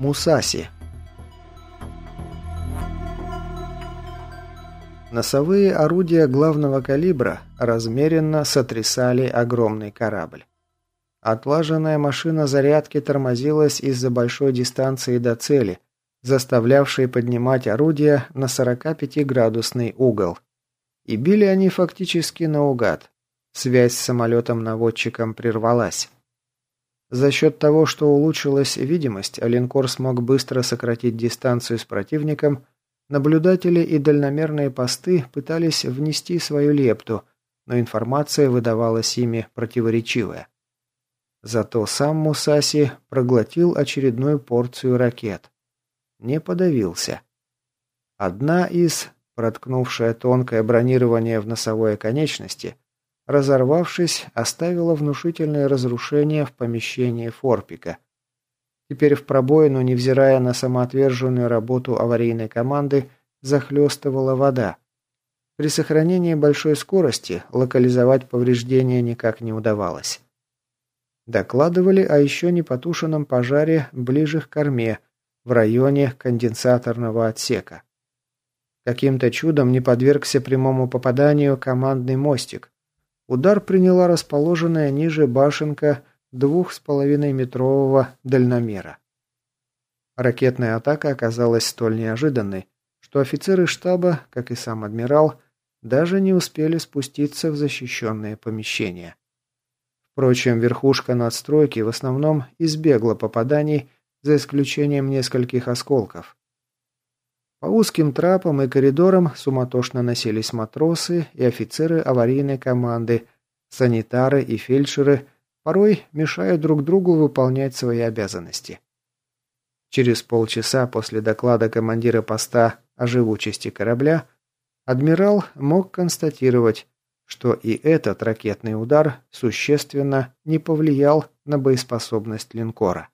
Мусаси. Носовые орудия главного калибра размеренно сотрясали огромный корабль. Отлаженная машина зарядки тормозилась из-за большой дистанции до цели, заставлявшей поднимать орудия на 45-градусный угол. И били они фактически наугад. Связь с самолетом-наводчиком прервалась. За счет того, что улучшилась видимость, линкор смог быстро сократить дистанцию с противником, наблюдатели и дальномерные посты пытались внести свою лепту, но информация выдавалась ими противоречивая. Зато сам Мусаси проглотил очередную порцию ракет. Не подавился. Одна из, проткнувшая тонкое бронирование в носовой конечности, разорвавшись, оставила внушительное разрушение в помещении Форпика. Теперь в пробоину, невзирая на самоотверженную работу аварийной команды, захлестывала вода. При сохранении большой скорости локализовать повреждения никак не удавалось. Докладывали о еще не потушенном пожаре ближе к корме, в районе конденсаторного отсека. Каким-то чудом не подвергся прямому попаданию командный мостик. Удар приняла расположенная ниже башенка двух с половиной метрового дальномера. Ракетная атака оказалась столь неожиданной, что офицеры штаба, как и сам адмирал, даже не успели спуститься в защищенные помещения. Впрочем, верхушка надстройки в основном избегла попаданий, за исключением нескольких осколков. По узким трапам и коридорам суматошно носились матросы и офицеры аварийной команды, санитары и фельдшеры, порой мешая друг другу выполнять свои обязанности. Через полчаса после доклада командира поста о живучести корабля, адмирал мог констатировать, что и этот ракетный удар существенно не повлиял на боеспособность линкора.